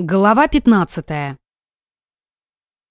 Глава 15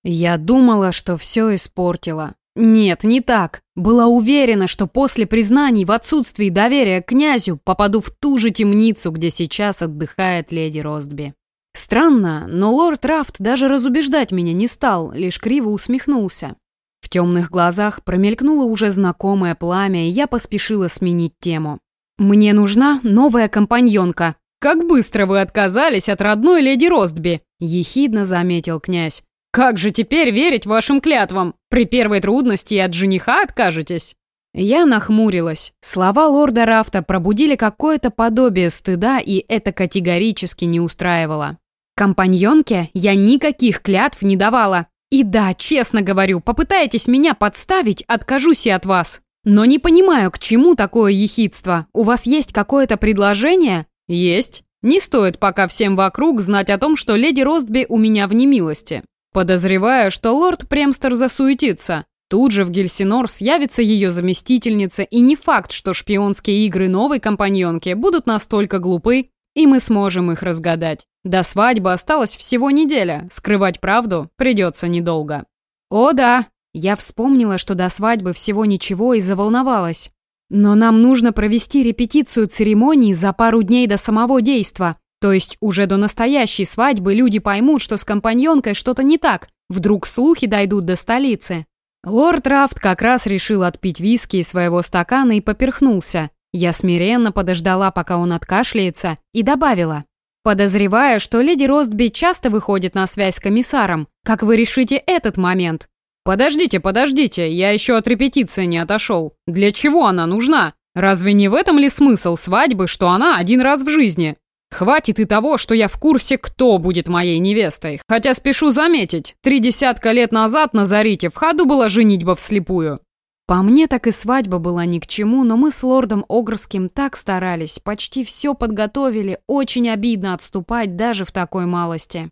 Я думала, что все испортила. Нет, не так. Была уверена, что после признаний в отсутствии доверия к князю попаду в ту же темницу, где сейчас отдыхает леди Ростби. Странно, но лорд Рафт даже разубеждать меня не стал, лишь криво усмехнулся. В темных глазах промелькнуло уже знакомое пламя, и я поспешила сменить тему. «Мне нужна новая компаньонка», «Как быстро вы отказались от родной леди Ростби!» — ехидно заметил князь. «Как же теперь верить вашим клятвам? При первой трудности от жениха откажетесь?» Я нахмурилась. Слова лорда Рафта пробудили какое-то подобие стыда, и это категорически не устраивало. Компаньонке я никаких клятв не давала. И да, честно говорю, попытаетесь меня подставить, откажусь и от вас. Но не понимаю, к чему такое ехидство. У вас есть какое-то предложение? «Есть. Не стоит пока всем вокруг знать о том, что леди Ростби у меня в немилости. Подозреваю, что лорд Премстер засуетится. Тут же в Гельсинорс явится ее заместительница, и не факт, что шпионские игры новой компаньонки будут настолько глупы, и мы сможем их разгадать. До свадьбы осталось всего неделя, скрывать правду придется недолго. О да, я вспомнила, что до свадьбы всего ничего и заволновалась. Но нам нужно провести репетицию церемонии за пару дней до самого действа. То есть уже до настоящей свадьбы люди поймут, что с компаньонкой что-то не так. Вдруг слухи дойдут до столицы. Лорд Рафт как раз решил отпить виски из своего стакана и поперхнулся. Я смиренно подождала, пока он откашляется, и добавила. Подозревая, что леди Ростби часто выходит на связь с комиссаром. Как вы решите этот момент? «Подождите, подождите, я еще от репетиции не отошел. Для чего она нужна? Разве не в этом ли смысл свадьбы, что она один раз в жизни? Хватит и того, что я в курсе, кто будет моей невестой. Хотя спешу заметить, три десятка лет назад на Зарите в ходу была женитьба вслепую». По мне так и свадьба была ни к чему, но мы с лордом Огрским так старались, почти все подготовили, очень обидно отступать даже в такой малости.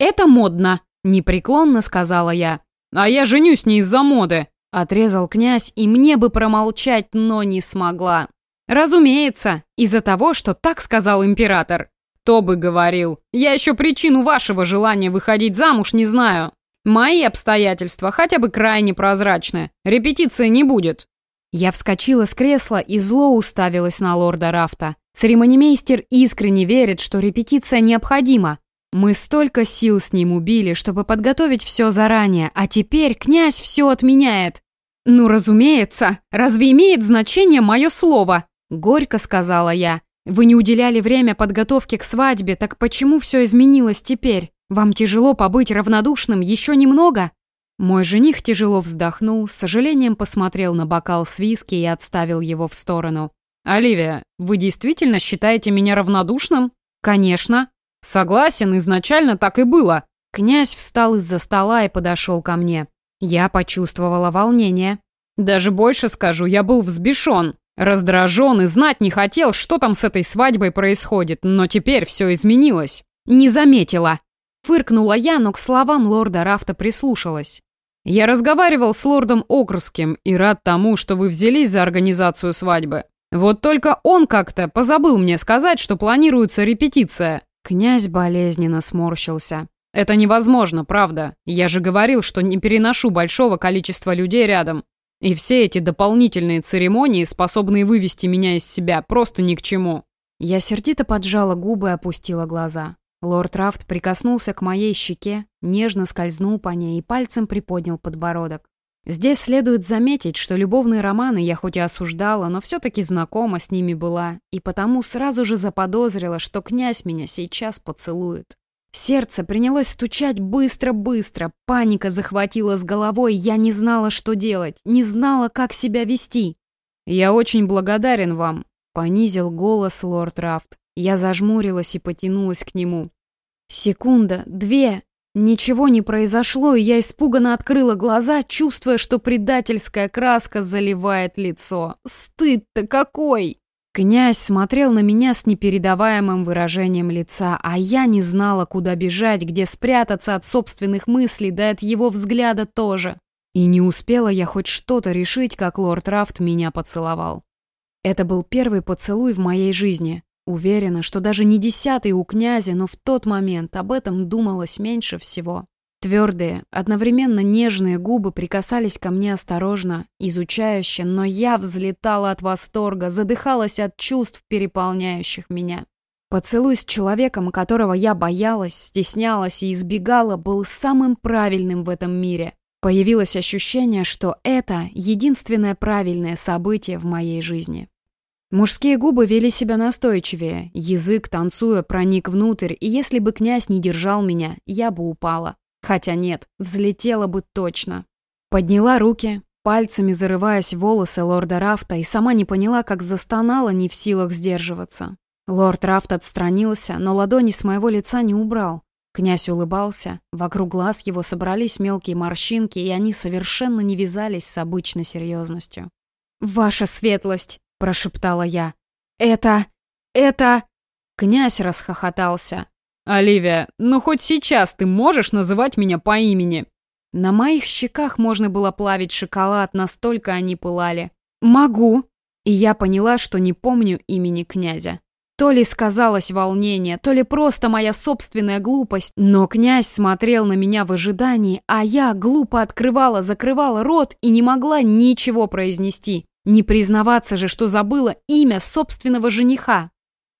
«Это модно», — непреклонно сказала я. «А я женюсь не из-за моды», — отрезал князь, и мне бы промолчать, но не смогла. «Разумеется, из-за того, что так сказал император. Кто бы говорил. Я еще причину вашего желания выходить замуж не знаю. Мои обстоятельства хотя бы крайне прозрачны. Репетиции не будет». Я вскочила с кресла и зло уставилась на лорда Рафта. Церемонимейстер искренне верит, что репетиция необходима, мы столько сил с ним убили, чтобы подготовить все заранее, а теперь князь все отменяет. Ну, разумеется, разве имеет значение мое слово? Горько сказала я. Вы не уделяли время подготовке к свадьбе, так почему все изменилось теперь? Вам тяжело побыть равнодушным еще немного? Мой жених тяжело вздохнул, с сожалением посмотрел на бокал с виски и отставил его в сторону. «Оливия, вы действительно считаете меня равнодушным?» «Конечно», «Согласен, изначально так и было». Князь встал из-за стола и подошел ко мне. Я почувствовала волнение. Даже больше скажу, я был взбешен, раздражен и знать не хотел, что там с этой свадьбой происходит, но теперь все изменилось. Не заметила. Фыркнула я, но к словам лорда Рафта прислушалась. Я разговаривал с лордом Окрским и рад тому, что вы взялись за организацию свадьбы. Вот только он как-то позабыл мне сказать, что планируется репетиция. Князь болезненно сморщился. «Это невозможно, правда. Я же говорил, что не переношу большого количества людей рядом. И все эти дополнительные церемонии, способные вывести меня из себя, просто ни к чему». Я сердито поджала губы и опустила глаза. Лорд Рафт прикоснулся к моей щеке, нежно скользнул по ней и пальцем приподнял подбородок. Здесь следует заметить, что любовные романы я хоть и осуждала, но все-таки знакома с ними была, и потому сразу же заподозрила, что князь меня сейчас поцелует. Сердце принялось стучать быстро-быстро, паника захватила с головой, я не знала, что делать, не знала, как себя вести. «Я очень благодарен вам», — понизил голос лорд Рафт. Я зажмурилась и потянулась к нему. Секунда, две, Ничего не произошло, и я испуганно открыла глаза, чувствуя, что предательская краска заливает лицо. Стыд-то какой! Князь смотрел на меня с непередаваемым выражением лица, а я не знала, куда бежать, где спрятаться от собственных мыслей, да от его взгляда тоже. И не успела я хоть что-то решить, как лорд Рафт меня поцеловал. Это был первый поцелуй в моей жизни. Уверена, что даже не десятый у князя, но в тот момент об этом думалось меньше всего. Твердые, одновременно нежные губы прикасались ко мне осторожно, изучающе, но я взлетала от восторга, задыхалась от чувств, переполняющих меня. Поцелуй с человеком, которого я боялась, стеснялась и избегала, был самым правильным в этом мире. Появилось ощущение, что это единственное правильное событие в моей жизни. Мужские губы вели себя настойчивее, язык, танцуя, проник внутрь, и если бы князь не держал меня, я бы упала. Хотя нет, взлетела бы точно. Подняла руки, пальцами зарываясь в волосы лорда Рафта, и сама не поняла, как застонала, не в силах сдерживаться. Лорд Рафт отстранился, но ладони с моего лица не убрал. Князь улыбался, вокруг глаз его собрались мелкие морщинки, и они совершенно не вязались с обычной серьезностью. «Ваша светлость!» – прошептала я. «Это... это...» Князь расхохотался. «Оливия, ну хоть сейчас ты можешь называть меня по имени?» На моих щеках можно было плавить шоколад, настолько они пылали. «Могу!» И я поняла, что не помню имени князя. То ли сказалось волнение, то ли просто моя собственная глупость, но князь смотрел на меня в ожидании, а я глупо открывала, закрывала рот и не могла ничего произнести. Не признаваться же, что забыла имя собственного жениха.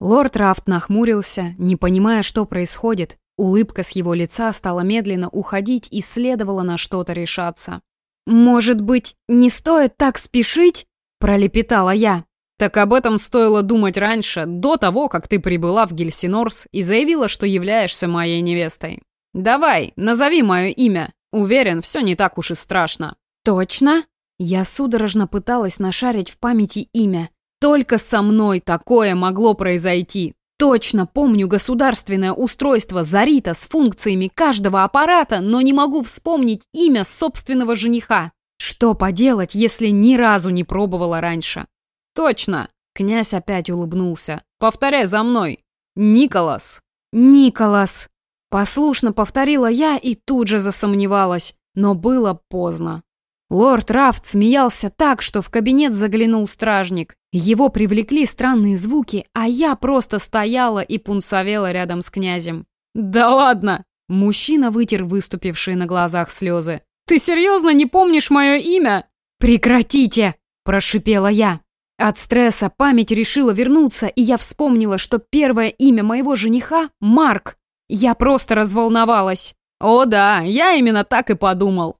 Лорд Рафт нахмурился, не понимая, что происходит. Улыбка с его лица стала медленно уходить и следовало на что-то решаться. «Может быть, не стоит так спешить?» – пролепетала я. Так об этом стоило думать раньше, до того, как ты прибыла в Гельсинорс и заявила, что являешься моей невестой. Давай, назови мое имя. Уверен, все не так уж и страшно. Точно? Я судорожно пыталась нашарить в памяти имя. Только со мной такое могло произойти. Точно помню государственное устройство Зарита с функциями каждого аппарата, но не могу вспомнить имя собственного жениха. Что поделать, если ни разу не пробовала раньше? «Точно!» Князь опять улыбнулся. «Повторяй за мной! Николас!» «Николас!» Послушно повторила я и тут же засомневалась, но было поздно. Лорд Рафт смеялся так, что в кабинет заглянул стражник. Его привлекли странные звуки, а я просто стояла и пунцовела рядом с князем. «Да ладно!» Мужчина вытер выступившие на глазах слезы. «Ты серьезно не помнишь мое имя?» «Прекратите!» – прошипела я. От стресса память решила вернуться, и я вспомнила, что первое имя моего жениха — Марк. Я просто разволновалась. «О да, я именно так и подумал».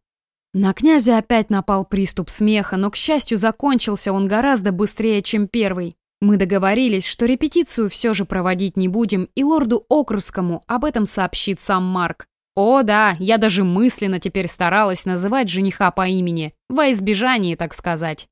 На князя опять напал приступ смеха, но, к счастью, закончился он гораздо быстрее, чем первый. Мы договорились, что репетицию все же проводить не будем, и лорду Окрускому об этом сообщит сам Марк. О да, я даже мысленно теперь старалась называть жениха по имени, во избежание, так сказать.